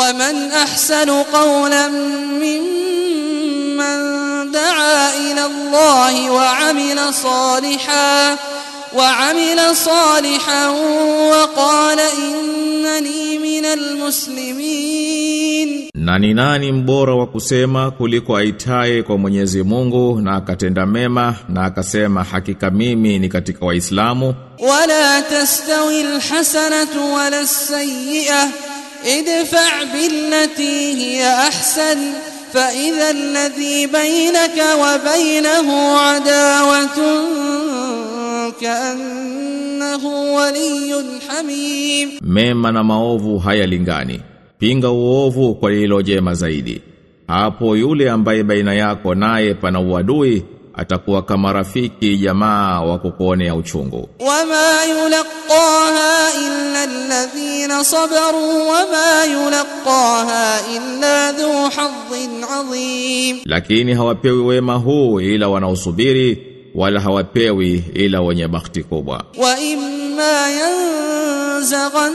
ومن أحسن قولا ممن دعا إلى الله وعمل صالحا وعمل صالحا وقال إنني من المسلمين Na ni nani mbora wa kusema kuliko aitaye kwa Mwenyezi Mungu na akatenda mema na akasema hakika mimi ni katika Waislamu ولا تستوي الحسنة ولا السيئة ادفع بالتي هي أحسن فإذا الذي بينك وبينه عداوة كأنه ولي حميم mema na maovu hayalingani pinga uovu kwa lilo jema zaidi hapo yule ambaye baina yako naye pana uadui atakuwa kama rafiki jamaa wa kukuone ya uchungu. Wama yulqaha illa alladhina sabaru wama yulqaha illa dhu hadhin adhim, lakini hawapewi wema huu ila wanaosubiri, wala hawapewi ila wenye bahati kubwa. Wa imma yanzaghan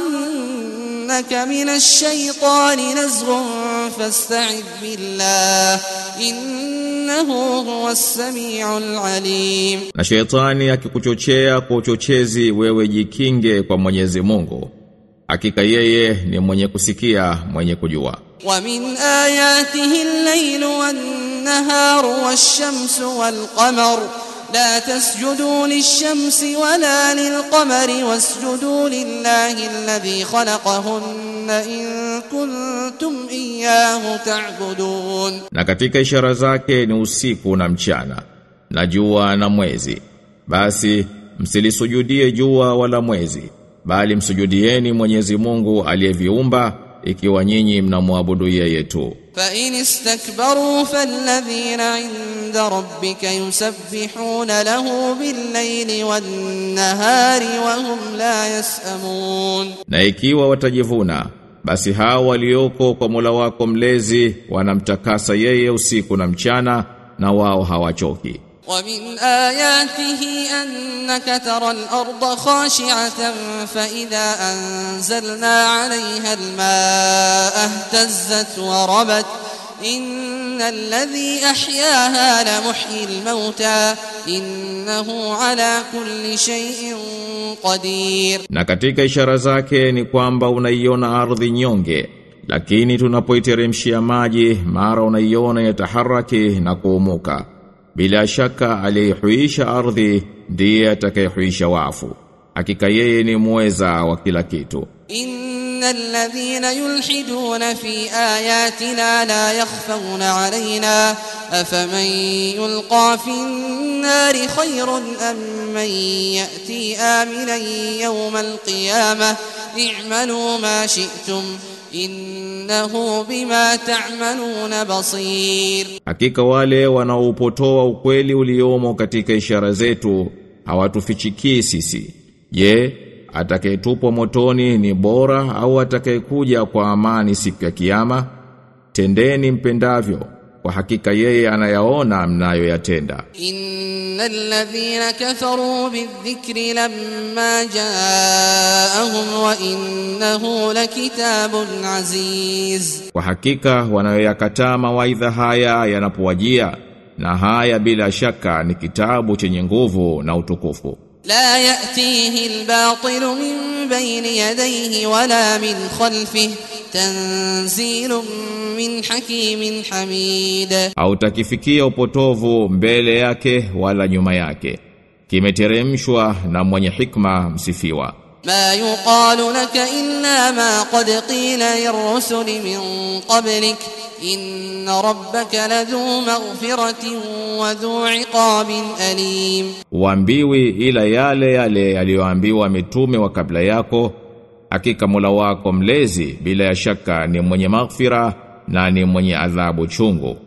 yanzaghannaka minash shaitani nazghun fasta'id billah inna innahu huwa samiul alim. Na shetani akikuchochea kwa uchochezi wewe jikinge kwa Mwenyezi Mungu. Hakika yeye ni mwenye kusikia mwenye kujua. Wa min ayatihi al-layl wan-naharu wash-shamsu wal-qamaru لا تسجدوا للشمس ولا للقمر واسجدوا لله الذي خلقهن إن كنتم إياه تعبدون na katika ishara zake ni usiku na mchana na jua na mwezi basi msilisujudie jua wala mwezi bali msujudieni Mwenyezi Mungu aliyeviumba ikiwa nyinyi mnamwabudu yeye tu فإن استكبروا فالذين عند ربك يسبحون له بالليل والنهار وهم لا يسأمون na ikiwa watajivuna basi hao walioko kwa Mola wako mlezi wanamtakasa yeye usiku na mchana na wao hawachoki ومن آياته أنك ترى الأرض خاشعة فإذا أنزلنا عليها الماء اهتزت وربت إن الذي أحياها لمحيي الموتى إنه على كل شيء قدير ni kwamba unaiona ardhi nyonge lakini tunapoiteremshia maji mara unaiona yataharaki na kuumuka bila shaka aliyehuisha ardhi ndiye atakayehuisha wafu hakika yeye ni muweza wa kila kitu إن الذين يلحدون في آياتنا لا يخفون علينا أفمن يلقى في النار خير أم من يأتي آمنا يوم القيامة اعملوا ما شئتم innahu bima ta'malun basir, hakika wale wanaoupotoa ukweli uliomo katika ishara zetu hawatufichikii sisi. Je, atakayetupwa motoni ni bora au atakayekuja kwa amani siku ya Kiyama? Tendeni mpendavyo kwa hakika yeye anayaona mnayoyatenda. Innal ladhina kafaru bidhikri lamma jaahum wa innahu lakitabun aziz, kwa hakika wanayoyakataa mawaidha haya yanapowajia, na haya bila shaka ni kitabu chenye nguvu na utukufu. لا يأتيه الباطل من بين يديه ولا من خلفه تنزيل من حكيم حميد hautakifikia upotovu mbele yake wala nyuma yake kimeteremshwa na mwenye hikma msifiwa ما يقال لك إلا ما قد قيل للرسل من قبلك إن ربك لذو مغفرة وذو عقاب أليم Uambiwi ila yale yale yaliyoambiwa mitume wa kabla yako hakika Mola wako mlezi bila ya shaka ni mwenye maghfira na ni mwenye adhabu chungu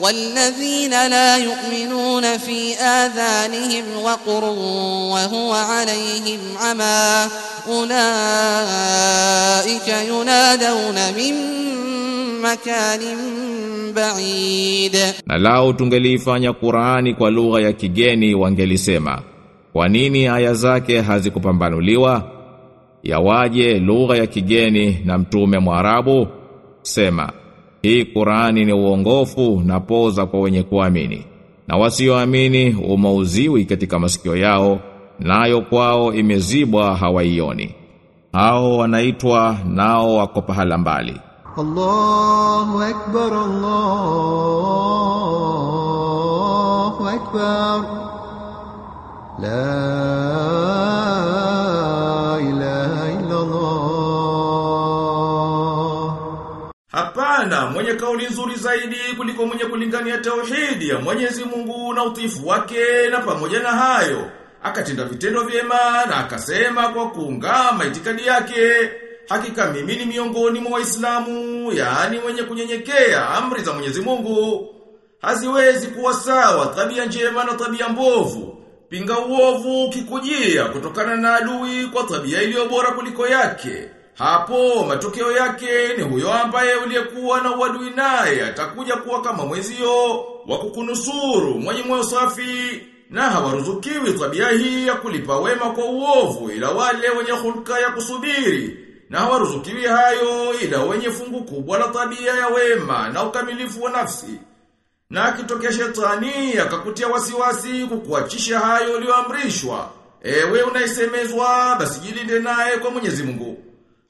والذين لا يؤمنون في آذانهم وقر وهو عليهم عمى أولئك ينادون من مكان بعيد Na lao tungeliifanya Qur'ani kwa lugha ya kigeni wangelisema Kwa nini aya zake hazikupambanuliwa? Yawaje lugha ya kigeni na mtume Mwarabu? Sema, hii Qur'ani ni uongofu na poza kwa wenye kuamini. Na wasioamini umauziwi katika masikio yao, nayo kwao imezibwa hawaioni. Hao wanaitwa nao wako pahala mbali. Allahu akbar Allahu akbar. La Hapana, mwenye kauli nzuri zaidi kuliko mwenye kulingania tauhidi ya Mwenyezi Mungu na utifu wake na pamoja na hayo, akatenda vitendo vyema na akasema kwa kuungama itikadi yake, hakika mimi ni miongoni mwa Waislamu, yaani mwenye kunyenyekea amri za Mwenyezi Mungu. Haziwezi kuwa sawa tabia njema na tabia mbovu. Pinga uovu kikujia kutokana na adui kwa tabia iliyo bora kuliko yake. Hapo matokeo yake ni huyo ambaye uliyekuwa na uadui naye atakuja kuwa kama mwezio wa kukunusuru mwenye moyo safi na hawaruzukiwi tabia hii ya kulipa wema kwa uovu ila wale wenye hulka ya kusubiri na hawaruzukiwi hayo ila wenye fungu kubwa la tabia ya wema na ukamilifu wa nafsi. Na akitokea shetani akakutia wasiwasi kukuachisha hayo uliyoamrishwa. Ewe unaisemezwa basi jilinde naye kwa Mwenyezi Mungu.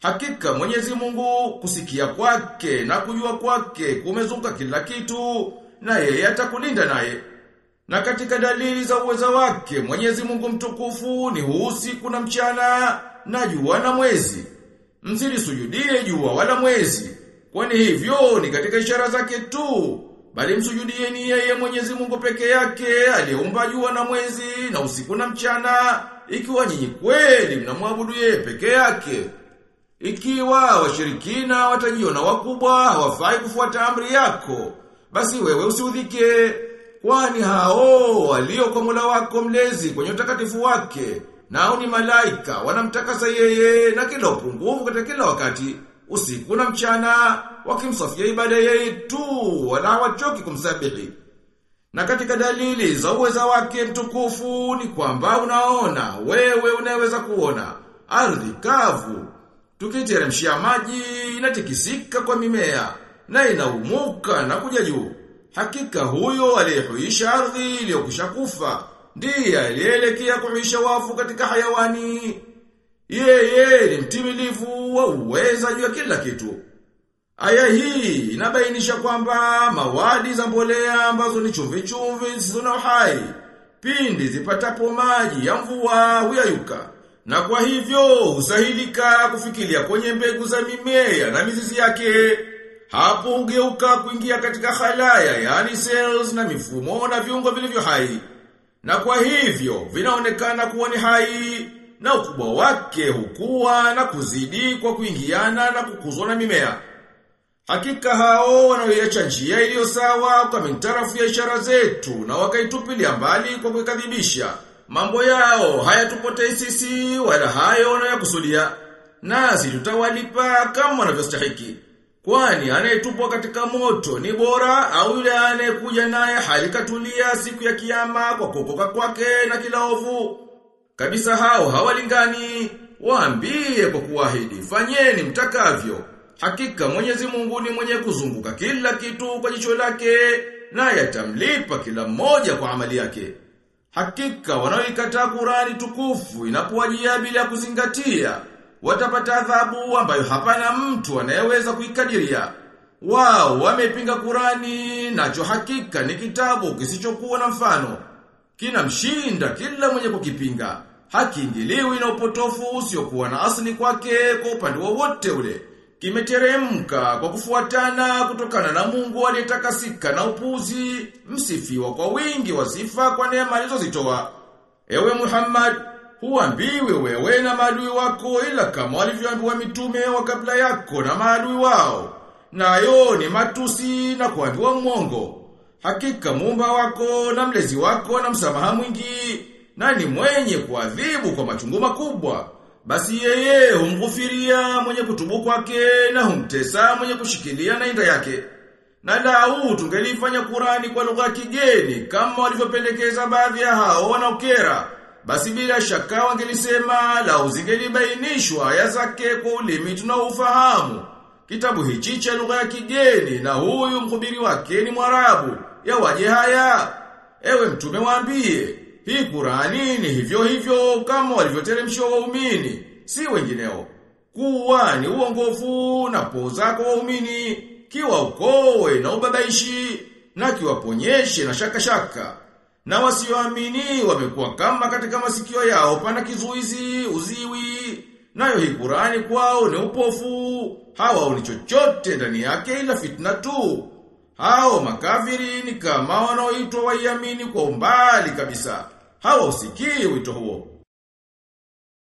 Hakika Mwenyezi Mungu kusikia kwake na kujua kwake kumezunguka kila kitu na yeye atakulinda naye. Na katika dalili za uweza wake Mwenyezi Mungu mtukufu ni huusi kuna na mchana na jua na mwezi. Msilisujudie jua wala mwezi. Kwani hivyo ni katika ishara zake tu. Bali msujudieni yeye Mwenyezi Mungu peke yake aliyeumba jua na mwezi na usiku na mchana ikiwa nyinyi kweli mnamwabudu yeye peke yake. Ikiwa washirikina watajiona wakubwa hawafai kufuata amri yako, basi wewe usiudhike, kwani hao walio kwa Mola wako mlezi kwenye utakatifu wake, nao ni malaika wanamtakasa yeye na kila upungufu katika kila wakati, usiku na mchana, wakimsafia ibada yeye tu, wala hawachoki kumsabihi. Na katika dalili za uweza wake mtukufu ni kwamba unaona, wewe unaweza kuona, ardhi kavu, tukiteremshia maji inatikisika kwa mimea na inaumuka na kuja juu. Hakika huyo aliyehuisha ardhi iliyokwisha kufa ndiye aliyeelekea kuhuisha wafu katika hayawani. Yeye ni mtimilifu wa uweza juu ya kila kitu. Aya hii inabainisha kwamba mawadi za mbolea ambazo ni chumvi chumvi zisizo na uhai pindi zipatapo maji ya mvua huyayuka na kwa hivyo usahilika kufikilia kwenye mbegu za mimea na mizizi yake. Hapo hugeuka kuingia katika halaya, yani cells na mifumo na viungo vilivyo hai. Na kwa hivyo vinaonekana kuwa ni hai na ukubwa wake hukua na kuzidi kwa kuingiana na kukuzwa na mimea. Hakika hao wanaoiacha njia iliyo sawa kwa mintarafu ya ishara zetu na wakaitupilia mbali kwa kuikadhibisha. Mambo yao hayatupotei sisi wala hayo wanayokusudia. Nasi tutawalipa kama wanavyostahiki. Kwani anayetupwa katika moto ni bora au yule anayekuja naye halikatulia siku ya kiyama kwa kuokoka kwake na kila ovu. Kabisa hao hawalingani, waambie kwa kuahidi, fanyeni mtakavyo. Hakika Mwenyezi Mungu ni mwenye kuzunguka kila kitu kwa jicho lake, na yatamlipa kila mmoja kwa amali yake. Hakika wanaoikataa Qurani tukufu inapowajia bila kuzingatia, watapata adhabu ambayo hapana mtu anayeweza kuikadiria. Wao wamepinga Qurani, nacho hakika ni kitabu kisichokuwa na mfano. Kinamshinda kila mwenye kukipinga. Hakiingiliwi na upotofu usiokuwa na asili kwake kwa upande wowote ule. Kimeteremka kwa kufuatana kutokana na Mungu aliyetakasika na upuzi, msifiwa kwa wingi wa sifa kwa neema alizozitoa. Ewe Muhammad, huambiwi wewe na maadui wako ila kama walivyoambiwa mitume wa kabla yako na maadui wao. Nayo ni matusi na kuambiwa mwongo. Hakika muumba wako na mlezi wako na msamaha mwingi na ni mwenye kuadhibu kwa machungu makubwa. Basi yeye humghufiria mwenye kutubu kwake na humtesa mwenye kushikilia na inda yake. Na lau tungelifanya Kurani kwa lugha kigeni kama walivyopendekeza baadhi ya hao wanaokera. Basi bila shaka wangelisema lau zingelibainishwa aya zake kwa ulimi tunaofahamu. Kitabu hichi cha lugha ya kigeni na huyu mhubiri wake ni Mwarabu. Ya waje haya. Ewe mtume waambie, hii Qur'ani ni hivyo hivyo kama walivyoteremshwa waumini, si wengineo. Kuwa ni uongofu na poza kwa waumini, kiwa ukowe na ubabaishi, na kiwaponyeshe na shaka shaka. Na wasioamini wamekuwa kama katika masikio yao pana kizuizi, uziwi, nayo hii Qur'ani kwao ni upofu, hawaoni chochote ndani yake ila fitna tu. Hao makafiri ni kama wanaoitwa waiamini kwa umbali kabisa. Hawa usikii wito huo.